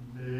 Amen.